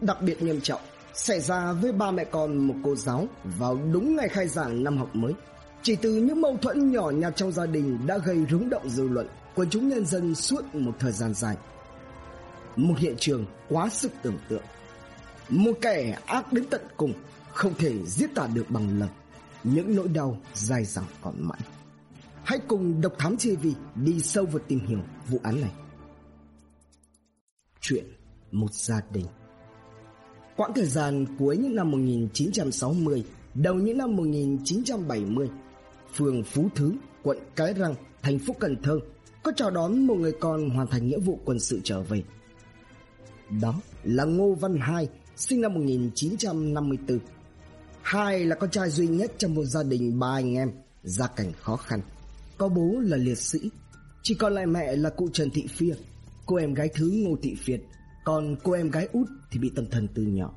đặc biệt nghiêm trọng, xảy ra với ba mẹ con, một cô giáo vào đúng ngày khai giảng năm học mới. Chỉ từ những mâu thuẫn nhỏ nhặt trong gia đình đã gây rúng động dư luận của chúng nhân dân suốt một thời gian dài. Một hiện trường quá sức tưởng tượng. Một kẻ ác đến tận cùng, không thể giết tả được bằng lời. Những nỗi đau dài dẳng còn mãi. Hãy cùng Độc Thám TV đi sâu vào tìm hiểu vụ án này. Chuyện một gia đình Quãng thời gian cuối những năm 1960, đầu những năm 1970, phường Phú Thứ, quận Cái Răng, thành phố Cần Thơ có chào đón một người con hoàn thành nghĩa vụ quân sự trở về. Đó là Ngô Văn Hai, sinh năm 1954. Hai là con trai duy nhất trong một gia đình ba anh em, gia cảnh khó khăn. Có bố là liệt sĩ, chỉ còn lại mẹ là cụ Trần Thị Phiên, cô em gái thứ Ngô Thị Việt còn cô em gái út thì bị tâm thần từ nhỏ.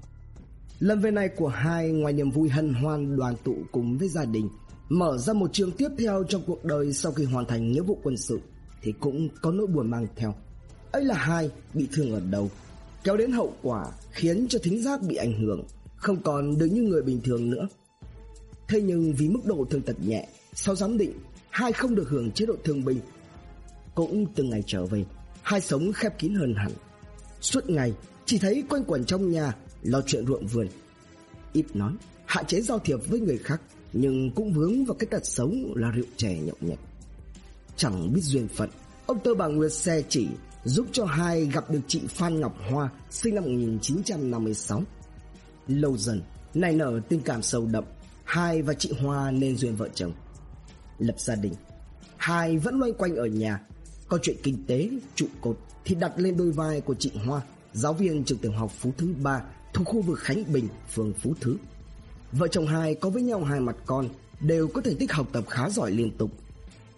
Lần về này của hai ngoài niềm vui hân hoan đoàn tụ cùng với gia đình, mở ra một trường tiếp theo trong cuộc đời sau khi hoàn thành nghĩa vụ quân sự thì cũng có nỗi buồn mang theo. Ấy là hai bị thương ở đầu, kéo đến hậu quả khiến cho thính giác bị ảnh hưởng, không còn được như người bình thường nữa. Thế nhưng vì mức độ thương tật nhẹ, sau giám định, hai không được hưởng chế độ thương binh. Cũng từng ngày trở về, hai sống khép kín hơn hẳn, Suốt ngày chỉ thấy quanh quẩn trong nhà lo chuyện ruộng vườn. Ít nói, hạn chế giao thiệp với người khác nhưng cũng vướng vào cái tật xấu là rượu chè nhậu nhẹt. Chẳng biết duyên phận, ông Tơ bà Nguyệt xe chỉ giúp cho hai gặp được chị Phan Ngọc Hoa sinh năm 1956. Lâu dần, nảy nở tình cảm sâu đậm, hai và chị Hoa nên duyên vợ chồng. Lập gia đình, hai vẫn loanh quanh ở nhà, có chuyện kinh tế, trụ cột thì đặt lên đôi vai của chị Hoa, giáo viên trường tiểu học Phú Thứ 3 thuộc khu vực Khánh Bình, phường Phú Thứ. Vợ chồng hai có với nhau hai mặt con, đều có thành tích học tập khá giỏi liên tục.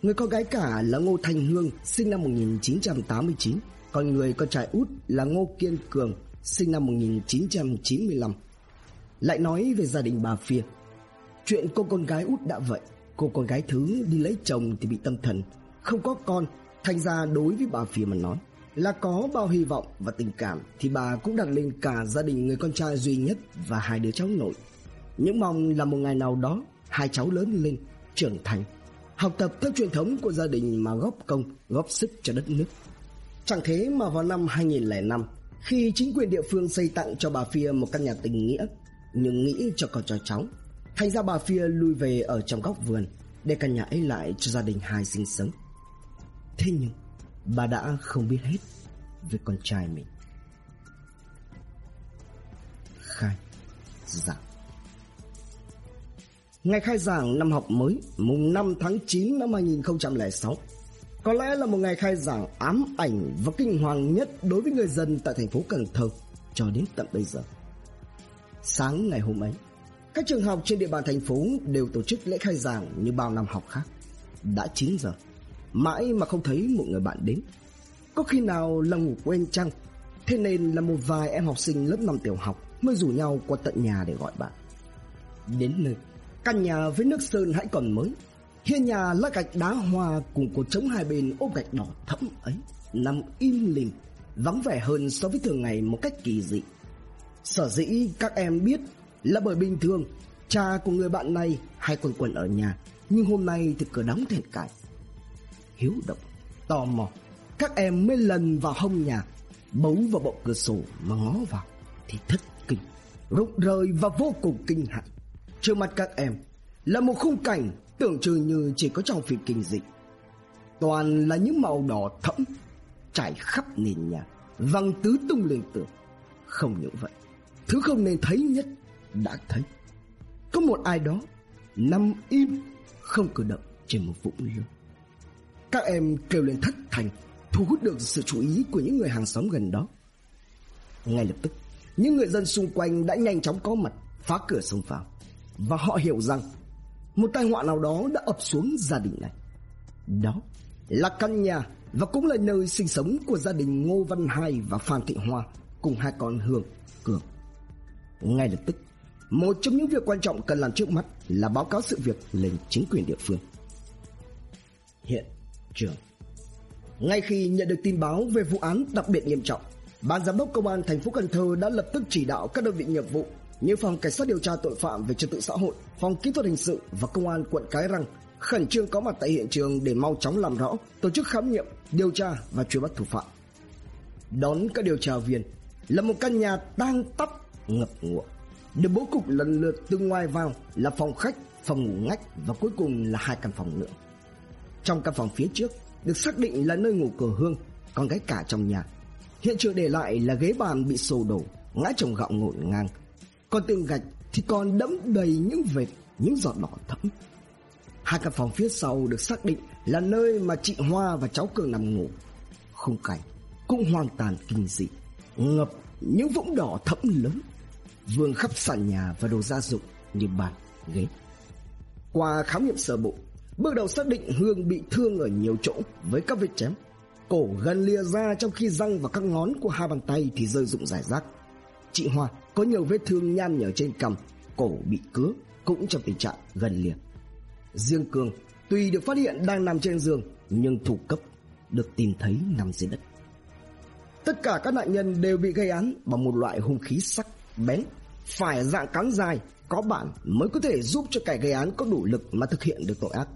Người con gái cả là Ngô Thanh Hương, sinh năm 1989, còn người con trai út là Ngô Kiên Cường, sinh năm 1995. Lại nói về gia đình bà phi Chuyện cô con gái út đã vậy, cô con gái thứ đi lấy chồng thì bị tâm thần, không có con, thành ra đối với bà phi mà nói là có bao hy vọng và tình cảm thì bà cũng đặt lên cả gia đình người con trai duy nhất và hai đứa cháu nội. Những mong là một ngày nào đó hai cháu lớn lên, trưởng thành, học tập theo truyền thống của gia đình mà góp công, góp sức cho đất nước. Chẳng thế mà vào năm 2005, khi chính quyền địa phương xây tặng cho bà Phia một căn nhà tình nghĩa, nhưng nghĩ cho con cho cháu, thành ra bà Phia lui về ở trong góc vườn để căn nhà ấy lại cho gia đình hai sinh sống. Thế nhưng bà đã không biết hết về con trai mình. Khai giảng Ngày khai giảng năm học mới mùng 5 tháng 9 năm 2006 có lẽ là một ngày khai giảng ám ảnh và kinh hoàng nhất đối với người dân tại thành phố Cần Thơ cho đến tận bây giờ. Sáng ngày hôm ấy, các trường học trên địa bàn thành phố đều tổ chức lễ khai giảng như bao năm học khác. Đã 9 giờ, mãi mà không thấy một người bạn đến. Có khi nào là ngủ quên chăng? Thế nên là một vài em học sinh lớp 5 tiểu học mới rủ nhau qua tận nhà để gọi bạn. Đến nơi, căn nhà với nước sơn hãy còn mới. Hiên nhà lá gạch đá hoa cùng cột trống hai bên ốp gạch đỏ thẫm ấy nằm im lìm, vắng vẻ hơn so với thường ngày một cách kỳ dị. Sở dĩ các em biết là bởi bình thường cha của người bạn này hay quần quần ở nhà nhưng hôm nay thì cửa đóng thẹn cài hiếu động, tò mò. Các em mới lần vào hông nhà, bấu vào bộ cửa sổ mà ngó vào thì thất kinh, rụng rời và vô cùng kinh hãi. Trước mặt các em là một khung cảnh tưởng chừng như chỉ có trong phim kinh dị. Toàn là những màu đỏ thẫm trải khắp nền nhà, văng tứ tung lên tường. Không những vậy, thứ không nên thấy nhất đã thấy. Có một ai đó nằm im không cử động trên một vũng nước các em kêu lên thất thành, thu hút được sự chú ý của những người hàng xóm gần đó. Ngay lập tức, những người dân xung quanh đã nhanh chóng có mặt, phá cửa xông vào. Và họ hiểu rằng một tai họa nào đó đã ập xuống gia đình này. Đó là căn nhà và cũng là nơi sinh sống của gia đình Ngô Văn Hai và Phan Thị Hoa cùng hai con Hương, Cường. Ngay lập tức, một trong những việc quan trọng cần làm trước mắt là báo cáo sự việc lên chính quyền địa phương. Hiện trường. Ngay khi nhận được tin báo về vụ án đặc biệt nghiêm trọng, Ban giám đốc công an thành phố Cần Thơ đã lập tức chỉ đạo các đơn vị nghiệp vụ như phòng cảnh sát điều tra tội phạm về trật tự xã hội, phòng kỹ thuật hình sự và công an quận Cái Răng khẩn trương có mặt tại hiện trường để mau chóng làm rõ, tổ chức khám nghiệm, điều tra và truy bắt thủ phạm. Đón các điều tra viên là một căn nhà đang tắp ngập ngụa, được bố cục lần lượt từ ngoài vào là phòng khách, phòng ngủ ngách và cuối cùng là hai căn phòng nữa. Trong căn phòng phía trước được xác định là nơi ngủ của Hương, con gái cả trong nhà. Hiện trường để lại là ghế bàn bị sổ đổ, ngã chồng gạo ngổn ngang. Còn tường gạch thì còn đẫm đầy những vệt, những giọt đỏ thẫm. Hai căn phòng phía sau được xác định là nơi mà chị Hoa và cháu Cường nằm ngủ. Khung cảnh cũng hoàn toàn kinh dị, ngập những vũng đỏ thẫm lớn, vương khắp sàn nhà và đồ gia dụng như bàn, ghế. Qua khám nghiệm sơ bộ, bước đầu xác định Hương bị thương ở nhiều chỗ với các vết chém. Cổ gần lìa ra trong khi răng và các ngón của hai bàn tay thì rơi rụng rải rác. Chị Hoa có nhiều vết thương nhan nhở trên cằm, cổ bị cứa cũng trong tình trạng gần liệt. Riêng Cường tuy được phát hiện đang nằm trên giường nhưng thủ cấp được tìm thấy nằm dưới đất. Tất cả các nạn nhân đều bị gây án bằng một loại hung khí sắc, bén, phải dạng cán dài, có bản mới có thể giúp cho kẻ gây án có đủ lực mà thực hiện được tội ác.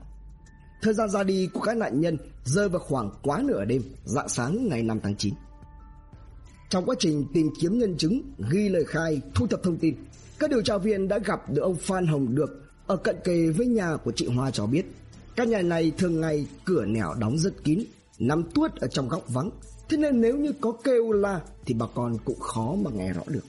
Thời gian ra đi của các nạn nhân rơi vào khoảng quá nửa đêm, dạng sáng ngày 5 tháng 9. Trong quá trình tìm kiếm nhân chứng, ghi lời khai, thu thập thông tin, các điều tra viên đã gặp được ông Phan Hồng Được ở cận kề với nhà của chị Hoa cho biết. Căn nhà này thường ngày cửa nẻo đóng rất kín, nằm tuốt ở trong góc vắng, thế nên nếu như có kêu la thì bà con cũng khó mà nghe rõ được.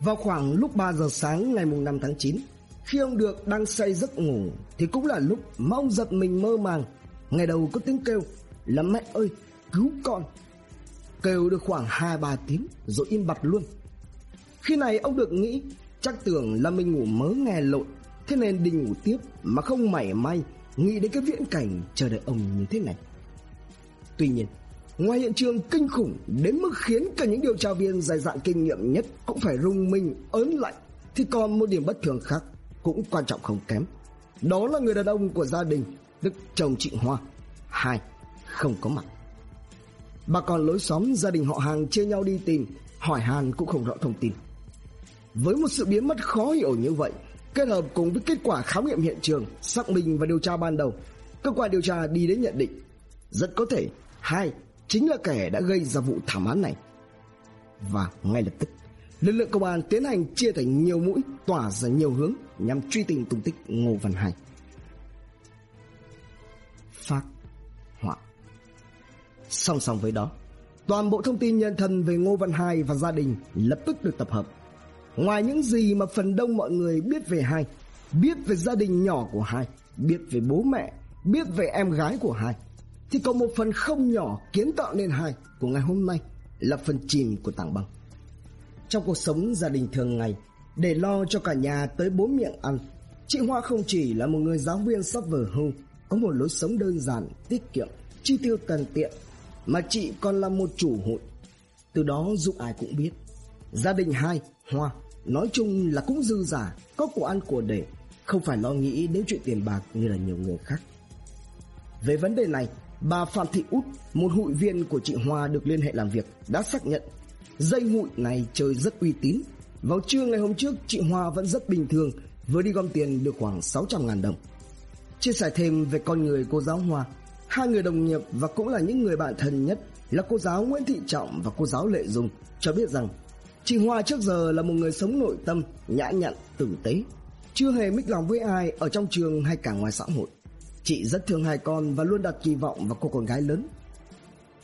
Vào khoảng lúc 3 giờ sáng ngày 5 tháng 9, khi ông Được đang say giấc ngủ thì cũng là lúc mà ông giật mình mơ màng. Ngày đầu có tiếng kêu là mẹ ơi cứu con. Kêu được khoảng 2-3 tiếng rồi im bặt luôn. Khi này ông Được nghĩ chắc tưởng là mình ngủ mớ nghe lộn thế nên đi ngủ tiếp mà không mảy may nghĩ đến cái viễn cảnh chờ đợi ông như thế này. Tuy nhiên, ngoài hiện trường kinh khủng đến mức khiến cả những điều tra viên dài dạn kinh nghiệm nhất cũng phải rung mình ớn lạnh thì còn một điểm bất thường khác cũng quan trọng không kém. Đó là người đàn ông của gia đình, tức chồng chị Hoa. Hai, không có mặt. Bà con lối xóm gia đình họ hàng chia nhau đi tìm, hỏi han cũng không rõ thông tin. Với một sự biến mất khó hiểu như vậy, kết hợp cùng với kết quả khám nghiệm hiện trường, xác minh và điều tra ban đầu, cơ quan điều tra đi đến nhận định rất có thể hai chính là kẻ đã gây ra vụ thảm án này. Và ngay lập tức, lực lượng công an tiến hành chia thành nhiều mũi, tỏa ra nhiều hướng nhằm truy tìm tung tích Ngô Văn Hải. Phát họa Song song với đó, toàn bộ thông tin nhân thân về Ngô Văn Hải và gia đình lập tức được tập hợp. Ngoài những gì mà phần đông mọi người biết về Hai, biết về gia đình nhỏ của Hai, biết về bố mẹ, biết về em gái của Hai, thì có một phần không nhỏ kiến tạo nên Hai của ngày hôm nay là phần chìm của tảng băng. Trong cuộc sống gia đình thường ngày, để lo cho cả nhà tới bốn miệng ăn, chị Hoa không chỉ là một người giáo viên sắp vừa hưu, có một lối sống đơn giản, tiết kiệm, chi tiêu cần tiện, mà chị còn là một chủ hội. Từ đó giúp ai cũng biết, gia đình hai, Hoa, nói chung là cũng dư giả, có của ăn của để, không phải lo nghĩ đến chuyện tiền bạc như là nhiều người khác. Về vấn đề này, bà Phạm Thị Út, một hội viên của chị Hoa được liên hệ làm việc, đã xác nhận dây hụi này chơi rất uy tín. Vào trưa ngày hôm trước, chị Hoa vẫn rất bình thường, vừa đi gom tiền được khoảng 600 ngàn đồng. Chia sẻ thêm về con người cô giáo Hoa, hai người đồng nghiệp và cũng là những người bạn thân nhất là cô giáo Nguyễn Thị Trọng và cô giáo Lệ Dung cho biết rằng chị Hoa trước giờ là một người sống nội tâm, nhã nhặn, tử tế, chưa hề mích lòng với ai ở trong trường hay cả ngoài xã hội. Chị rất thương hai con và luôn đặt kỳ vọng vào cô con gái lớn.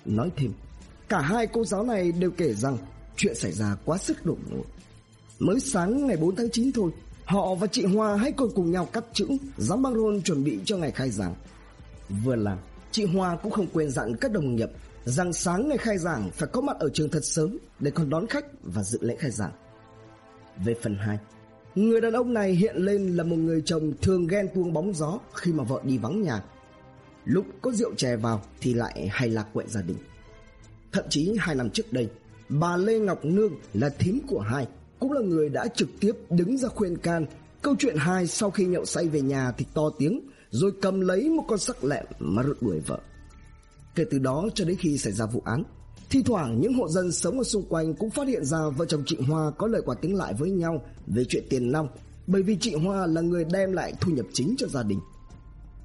Nói thêm, cả hai cô giáo này đều kể rằng chuyện xảy ra quá sức đột ngột. Mới sáng ngày 4 tháng 9 thôi, họ và chị Hoa hãy còn cùng nhau cắt chữ, dán băng rôn chuẩn bị cho ngày khai giảng. Vừa làm, chị Hoa cũng không quên dặn các đồng nghiệp rằng sáng ngày khai giảng phải có mặt ở trường thật sớm để còn đón khách và dự lễ khai giảng. Về phần 2, người đàn ông này hiện lên là một người chồng thường ghen tuông bóng gió khi mà vợ đi vắng nhà. Lúc có rượu chè vào thì lại hay lạc quệ gia đình. Thậm chí hai năm trước đây, bà Lê Ngọc Nương là thím của hai, cũng là người đã trực tiếp đứng ra khuyên can. Câu chuyện hai sau khi nhậu say về nhà thì to tiếng, rồi cầm lấy một con sắc lẹm mà rượt đuổi vợ. Kể từ đó cho đến khi xảy ra vụ án, Thi thoảng những hộ dân sống ở xung quanh cũng phát hiện ra vợ chồng chị Hoa có lời quả tiếng lại với nhau về chuyện tiền nong bởi vì chị Hoa là người đem lại thu nhập chính cho gia đình.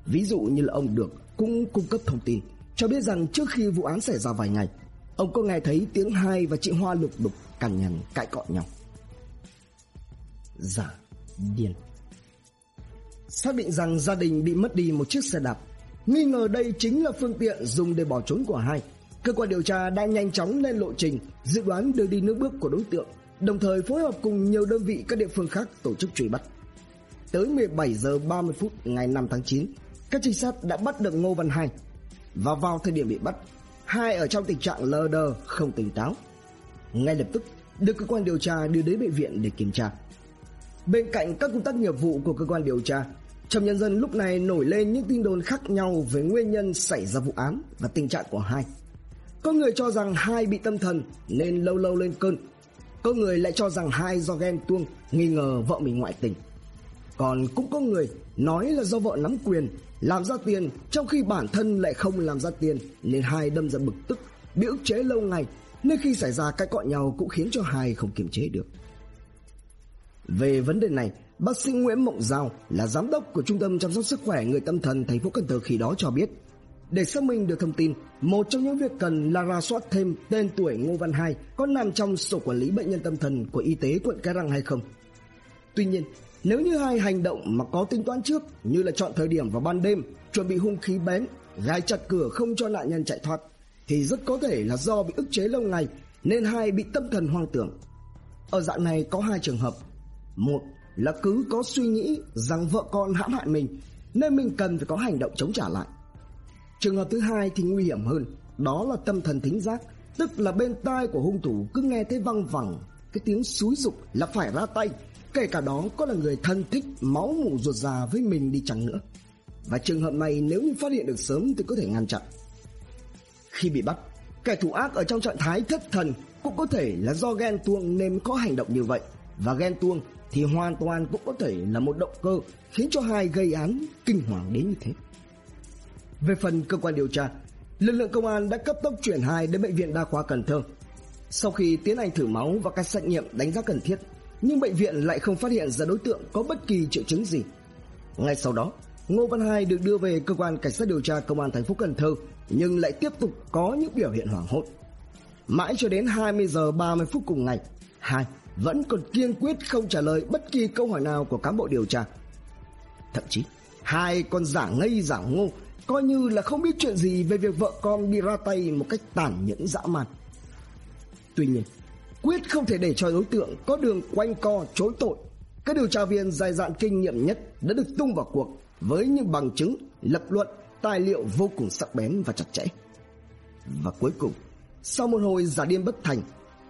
Ví dụ như là ông Được cũng cung cấp thông tin cho biết rằng trước khi vụ án xảy ra vài ngày, ông có nghe thấy tiếng hai và chị Hoa lục đục cằn nhằn cãi cọ nhau. Dạ, Giả điên Xác định rằng gia đình bị mất đi một chiếc xe đạp, Nghi ngờ đây chính là phương tiện dùng để bỏ trốn của hai. Cơ quan điều tra đang nhanh chóng lên lộ trình, Dự đoán đưa đi nước bước của đối tượng, Đồng thời phối hợp cùng nhiều đơn vị các địa phương khác tổ chức truy bắt. Tới 17 giờ 30 phút ngày 5 tháng 9 Các trinh sát đã bắt được Ngô Văn Hai Và vào thời điểm bị bắt Hai ở trong tình trạng lờ đờ không tỉnh táo Ngay lập tức được cơ quan điều tra đưa đến bệnh viện để kiểm tra Bên cạnh các công tác nghiệp vụ của cơ quan điều tra, trong nhân dân lúc này nổi lên những tin đồn khác nhau về nguyên nhân xảy ra vụ án và tình trạng của hai. Có người cho rằng hai bị tâm thần nên lâu lâu lên cơn. Có người lại cho rằng hai do ghen tuông, nghi ngờ vợ mình ngoại tình. Còn cũng có người nói là do vợ nắm quyền, làm ra tiền trong khi bản thân lại không làm ra tiền nên hai đâm ra bực tức, bị ức chế lâu ngày nên khi xảy ra cái cọ nhau cũng khiến cho hai không kiềm chế được. Về vấn đề này, bác sĩ Nguyễn Mộng Giao là giám đốc của Trung tâm chăm sóc sức khỏe người tâm thần thành phố Cần Thơ khi đó cho biết, để xác minh được thông tin, một trong những việc cần là ra soát thêm tên tuổi Ngô Văn Hai có nằm trong sổ quản lý bệnh nhân tâm thần của y tế quận Cái Răng hay không. Tuy nhiên, nếu như hai hành động mà có tính toán trước như là chọn thời điểm vào ban đêm, chuẩn bị hung khí bén, gai chặt cửa không cho nạn nhân chạy thoát, thì rất có thể là do bị ức chế lâu ngày nên hai bị tâm thần hoang tưởng. Ở dạng này có hai trường hợp một là cứ có suy nghĩ rằng vợ con hãm hại mình nên mình cần phải có hành động chống trả lại. Trường hợp thứ hai thì nguy hiểm hơn, đó là tâm thần thính giác, tức là bên tai của hung thủ cứ nghe thấy văng vẳng cái tiếng xúi dục là phải ra tay, kể cả đó có là người thân thích máu mủ ruột già với mình đi chẳng nữa. Và trường hợp này nếu như phát hiện được sớm thì có thể ngăn chặn. Khi bị bắt, kẻ thủ ác ở trong trạng thái thất thần cũng có thể là do ghen tuông nên có hành động như vậy và ghen tuông thì hoàn toàn cũng có thể là một động cơ khiến cho hai gây án kinh hoàng đến như thế. Về phần cơ quan điều tra, lực lượng công an đã cấp tốc chuyển hai đến bệnh viện đa khoa Cần Thơ. Sau khi tiến hành thử máu và các xét nghiệm đánh giá cần thiết, nhưng bệnh viện lại không phát hiện ra đối tượng có bất kỳ triệu chứng gì. Ngay sau đó, Ngô Văn Hai được đưa về cơ quan cảnh sát điều tra công an thành phố Cần Thơ nhưng lại tiếp tục có những biểu hiện hoảng hốt. Mãi cho đến 20 giờ 30 phút cùng ngày, Hai vẫn còn kiên quyết không trả lời bất kỳ câu hỏi nào của cán bộ điều tra. Thậm chí, hai còn giả ngây giả ngô coi như là không biết chuyện gì về việc vợ con bị ra tay một cách tàn nhẫn dã man. Tuy nhiên, quyết không thể để cho đối tượng có đường quanh co chối tội. Các điều tra viên dài dạn kinh nghiệm nhất đã được tung vào cuộc với những bằng chứng, lập luận, tài liệu vô cùng sắc bén và chặt chẽ. Và cuối cùng, sau một hồi giả điên bất thành,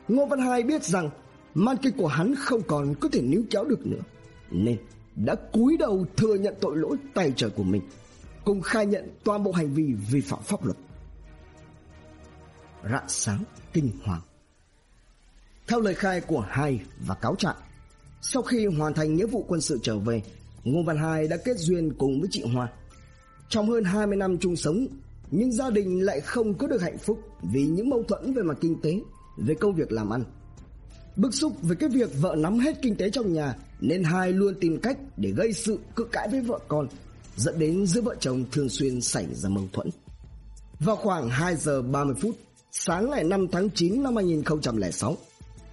Ngô Văn Hai biết rằng man kịch của hắn không còn có thể níu kéo được nữa nên đã cúi đầu thừa nhận tội lỗi tay trời của mình cùng khai nhận toàn bộ hành vi vi phạm pháp luật rạng sáng kinh hoàng theo lời khai của hai và cáo trạng sau khi hoàn thành nghĩa vụ quân sự trở về ngô văn hai đã kết duyên cùng với chị hoa trong hơn 20 năm chung sống nhưng gia đình lại không có được hạnh phúc vì những mâu thuẫn về mặt kinh tế về công việc làm ăn Bức xúc với cái việc vợ nắm hết kinh tế trong nhà nên hai luôn tìm cách để gây sự cự cãi với vợ con, dẫn đến giữa vợ chồng thường xuyên xảy ra mâu thuẫn. Vào khoảng 2 giờ 30 phút, sáng ngày 5 tháng 9 năm 2006,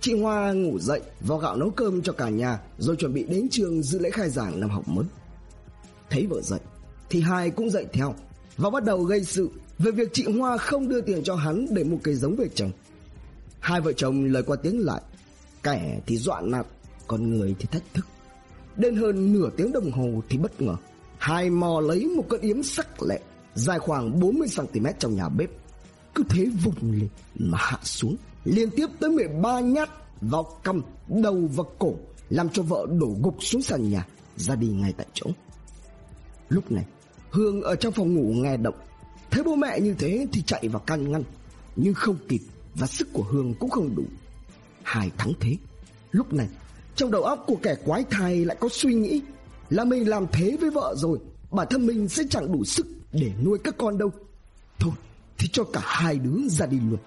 chị Hoa ngủ dậy vo gạo nấu cơm cho cả nhà rồi chuẩn bị đến trường dự lễ khai giảng năm học mới. Thấy vợ dậy, thì hai cũng dậy theo và bắt đầu gây sự về việc chị Hoa không đưa tiền cho hắn để mua cây giống về trồng. Hai vợ chồng lời qua tiếng lại Kẻ thì dọa nạt Còn người thì thách thức Đến hơn nửa tiếng đồng hồ thì bất ngờ Hai mò lấy một con yếm sắc lẹ Dài khoảng 40cm trong nhà bếp Cứ thế vùng lên mà hạ xuống Liên tiếp tới 13 nhát Vào cằm đầu và cổ Làm cho vợ đổ gục xuống sàn nhà Ra đi ngay tại chỗ Lúc này Hương ở trong phòng ngủ nghe động Thấy bố mẹ như thế thì chạy vào can ngăn Nhưng không kịp Và sức của Hương cũng không đủ hai thắng thế. Lúc này, trong đầu óc của kẻ quái thai lại có suy nghĩ là mình làm thế với vợ rồi, bản thân mình sẽ chẳng đủ sức để nuôi các con đâu. Thôi, thì cho cả hai đứa ra đi luôn.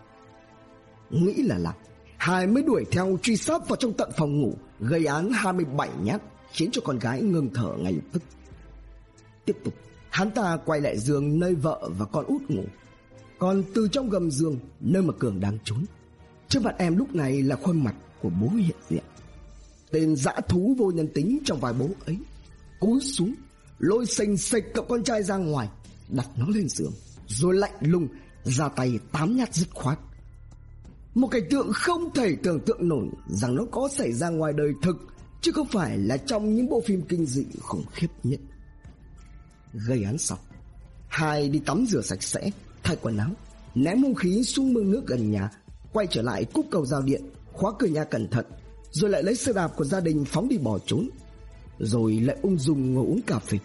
Nghĩ là lạc, Hai mới đuổi theo truy sát vào trong tận phòng ngủ Gây án 27 nhát Khiến cho con gái ngừng thở ngay lập tức. Tiếp tục Hắn ta quay lại giường nơi vợ và con út ngủ. Còn từ trong gầm giường Nơi mà Cường đang trốn. Trước mặt em lúc này là khuôn mặt của bố hiện diện. Tên dã thú vô nhân tính trong vài bố ấy Cúi xuống Lôi xanh xệch cậu con trai ra ngoài Đặt nó lên giường Rồi lạnh lùng ra tay tám nhát dứt khoát. Một cảnh tượng không thể tưởng tượng nổi Rằng nó có xảy ra ngoài đời thực, Chứ không phải là trong những bộ phim kinh dị khủng khiếp nhất. Gây án xong, Hai đi tắm rửa sạch sẽ, Thay quần áo, Ném hung khí xuống mương nước gần nhà, Quay trở lại cúp cầu giao điện, Khóa cửa nhà cẩn thận, Rồi lại lấy xe đạp của gia đình phóng đi bỏ trốn, Rồi lại ung dung ngồi uống cà phê.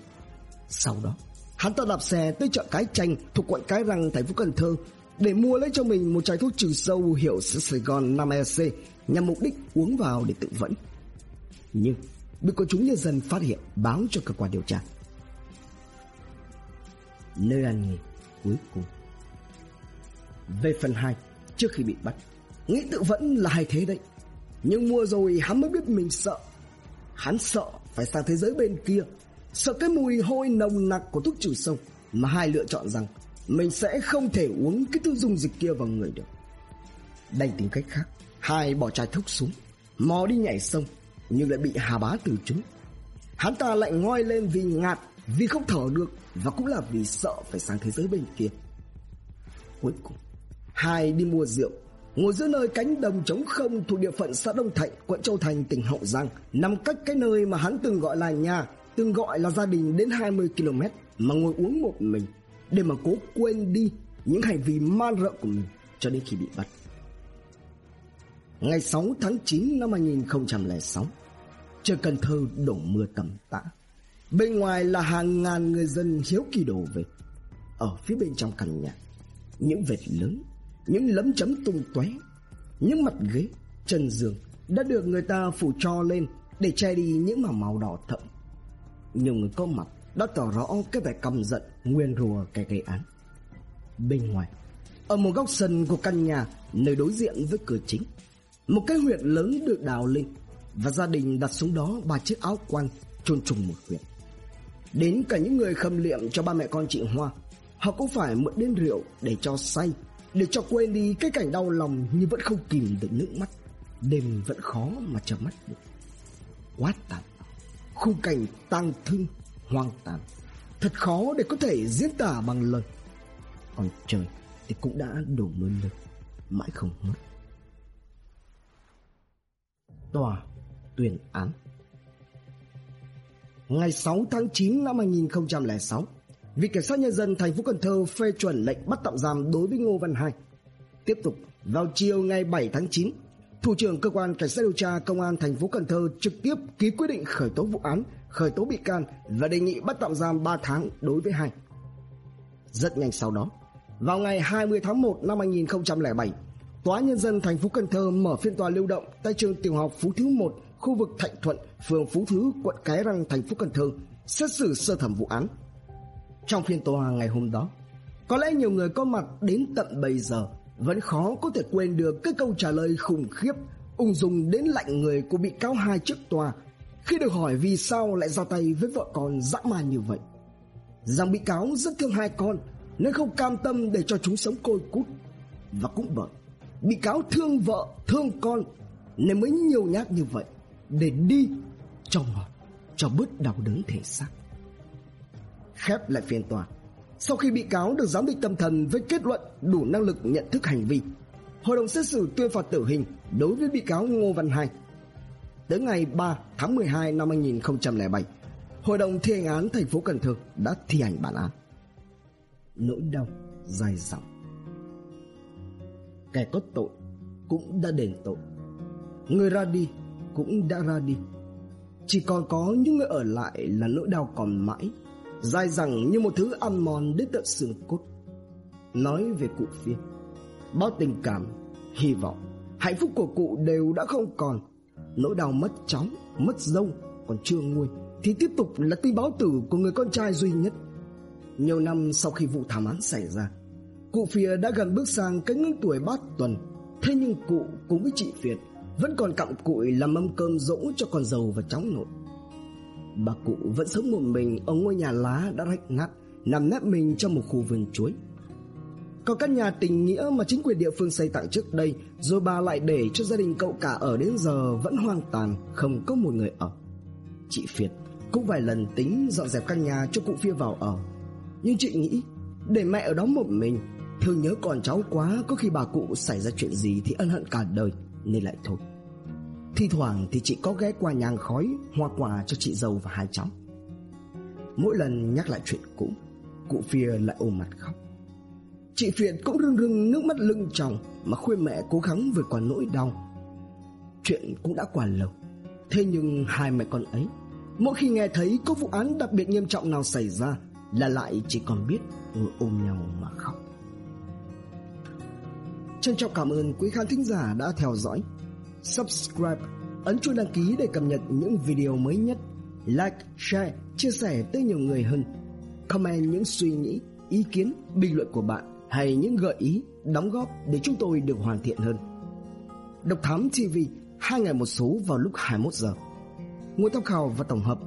Sau đó, Hắn ta đạp xe tới chợ Cái Chanh thuộc quận Cái Răng, thành phố Cần Thơ để mua lấy cho mình một chai thuốc trừ sâu hiệu Sài Gòn 5EC nhằm mục đích uống vào để tự vẫn. Nhưng bị quần chúng nhân dân phát hiện báo cho cơ quan điều tra. Nơi ăn nghỉ cuối cùng. Về phần 2, trước khi bị bắt, nghĩ tự vẫn là hay thế đấy. Nhưng mua rồi hắn mới biết mình sợ. Hắn sợ phải sang thế giới bên kia Sợ cái mùi hôi nồng nặc của thuốc trừ sâu Mà hai lựa chọn rằng mình sẽ không thể uống cái thứ dung dịch kia vào người được. Đành tìm cách khác. Hai bỏ chai thuốc xuống Mò đi nhảy sông Nhưng lại bị Hà Bá từ chối. Hắn ta lại ngoi lên vì ngạt Vì không thở được Và cũng là vì sợ phải sang thế giới bên kia. Cuối cùng Hai đi mua rượu. Ngồi giữa nơi cánh đồng trống không thuộc địa phận xã Đông Thạnh, quận Châu Thành, tỉnh Hậu Giang, nằm cách cái nơi mà hắn từng gọi là nhà từng gọi là gia đình đến 20 km mà ngồi uống một mình để mà cố quên đi những hành vi man rợ của mình cho đến khi bị bắt. Ngày 6 tháng 9 năm 2006, trời Cần Thơ đổ mưa tầm tã. Bên ngoài là hàng ngàn người dân hiếu kỳ đổ về. Ở phía bên trong căn nhà, những vệt lớn, những lấm chấm tung tóe, những mặt ghế, chân giường đã được người ta phủ cho lên để che đi những màu màu đỏ thẫm nhiều người có mặt đã tỏ rõ cái vẻ căm giận nguyên rùa kẻ gây án. Bên ngoài, ở một góc sân của căn nhà nơi đối diện với cửa chính, một cái huyệt lớn được đào lên và gia đình đặt xuống đó ba chiếc áo quan chôn trùng một huyệt. Đến cả những người khâm liệm cho ba mẹ con chị Hoa, họ cũng phải mượn đến rượu để cho say, để cho quên đi cái cảnh đau lòng nhưng vẫn không kìm được nước mắt. Đêm vẫn khó mà chợp mắt được. Quá tàn khung cảnh tang thương hoang tàn thật khó để có thể diễn tả bằng lời. Còn trời thì cũng đã đổ mưa lực mãi không hết tòa tuyên án. Ngày 6 tháng 9 năm 2006 Viện Kiểm sát Nhân dân thành phố Cần Thơ phê chuẩn lệnh bắt tạm giam đối với Ngô Văn Hai. Tiếp tục, vào chiều ngày 7 tháng 9, Thủ trưởng cơ quan cảnh sát điều tra công an thành phố Cần Thơ trực tiếp ký quyết định khởi tố vụ án, khởi tố bị can và đề nghị bắt tạm giam 3 tháng đối với hai. Rất nhanh sau đó, vào ngày 20 tháng 1 năm 2007, Tòa nhân dân thành phố Cần Thơ mở phiên tòa lưu động tại trường tiểu học Phú Thứ 1, khu vực Thạnh Thuận, phường Phú Thứ, quận Cái Răng, thành phố Cần Thơ, xét xử sơ thẩm vụ án. Trong phiên tòa ngày hôm đó, có lẽ nhiều người có mặt đến tận bây giờ vẫn khó có thể quên được cái câu trả lời khủng khiếp ung dung đến lạnh người của bị cáo hai trước tòa khi được hỏi vì sao lại ra tay với vợ con dã man như vậy rằng bị cáo rất thương hai con nên không cam tâm để cho chúng sống côi cút và cũng bởi bị cáo thương vợ thương con nên mới nhiều nhát như vậy để đi cho ngọt cho bớt đau đớn thể xác khép lại phiên tòa sau khi bị cáo được giám định tâm thần với kết luận đủ năng lực nhận thức hành vi, hội đồng xét xử tuyên phạt tử hình đối với bị cáo Ngô Văn Hai. Tới ngày 3 tháng 12 năm 2007, Hội đồng thi hành án thành phố Cần Thơ đã thi hành bản án. Nỗi đau dài dẳng. Kẻ có tội cũng đã đền tội. Người ra đi cũng đã ra đi. Chỉ còn có những người ở lại là nỗi đau còn mãi dai dẳng như một thứ ăn mòn đến tận xương cốt. Nói về cụ phiên, bao tình cảm, hy vọng, hạnh phúc của cụ đều đã không còn. Nỗi đau mất cháu, mất dâu còn chưa nguôi thì tiếp tục là tin báo tử của người con trai duy nhất. Nhiều năm sau khi vụ thảm án xảy ra, cụ phìa đã gần bước sang cái ngưỡng tuổi bát tuần, Thế nhưng cụ cùng với chị Việt vẫn còn cặm cụi làm mâm cơm dỗ cho con dâu và cháu nội. Bà cụ vẫn sống một mình ở ngôi nhà lá đã rách nát, nằm nép mình trong một khu vườn chuối. Còn căn nhà tình nghĩa mà chính quyền địa phương xây tặng trước đây, Rồi bà lại để cho gia đình cậu cả ở đến giờ vẫn hoang tàn, Không có một người ở. Chị Việt cũng vài lần tính dọn dẹp căn nhà cho cụ Phia vào ở. Nhưng chị nghĩ, Để mẹ ở đó một mình Thương nhớ con cháu quá, Có khi bà cụ xảy ra chuyện gì thì ân hận cả đời, Nên lại thôi. Thi thoảng thì chị có ghé qua nhang khói, Hoa quả cho chị dâu và hai cháu. Mỗi lần nhắc lại chuyện cũ, Cụ Phia lại ôm mặt khóc. Chị Việt cũng rưng rưng nước mắt lưng tròng Mà khuyên mẹ cố gắng vượt qua nỗi đau. Chuyện cũng đã qua lâu. Thế nhưng hai mẹ con ấy Mỗi khi nghe thấy có vụ án đặc biệt nghiêm trọng nào xảy ra Là lại chỉ còn biết ngồi ôm nhau mà khóc. Trân trọng cảm ơn quý khán thính giả đã theo dõi. Subscribe, ấn chuông đăng ký để cập nhật những video mới nhất. Like, share, chia sẻ tới nhiều người hơn. Comment những suy nghĩ, ý kiến, bình luận của bạn hay những gợi ý, đóng góp để chúng tôi được hoàn thiện hơn. Độc Thám TV, hai ngày một số vào lúc 21 giờ. Nguồn tham khảo và tổng hợp: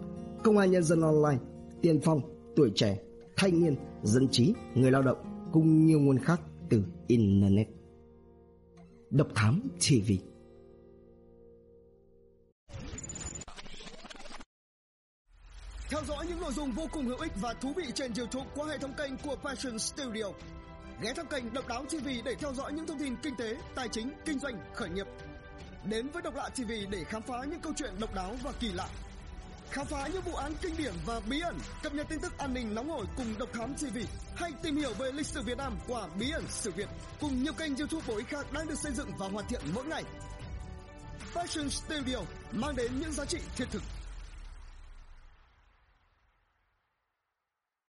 Công an Nhân dân Online, Tiền Phong, Tuổi Trẻ, Thanh niên, Dân trí, Người lao động cùng nhiều nguồn khác từ Internet. Độc Thám TV Theo dõi những nội dung vô cùng hữu ích và thú vị trên YouTube qua hệ thống kênh của Passion Studio. Ghé thăm kênh Độc Đáo TV để theo dõi những thông tin kinh tế, tài chính, kinh doanh, khởi nghiệp. Đến với Độc Lạ TV để khám phá những câu chuyện độc đáo và kỳ lạ. Khám phá những vụ án kinh điển và bí ẩn, cập nhật tin tức an ninh nóng hổi cùng Độc Thám TV. Hay tìm hiểu về lịch sử Việt Nam qua Bí ẩn sự Việt cùng nhiều kênh YouTube bổ ích khác đang được xây dựng và hoàn thiện mỗi ngày. Fashion Studio mang đến những giá trị thiết thực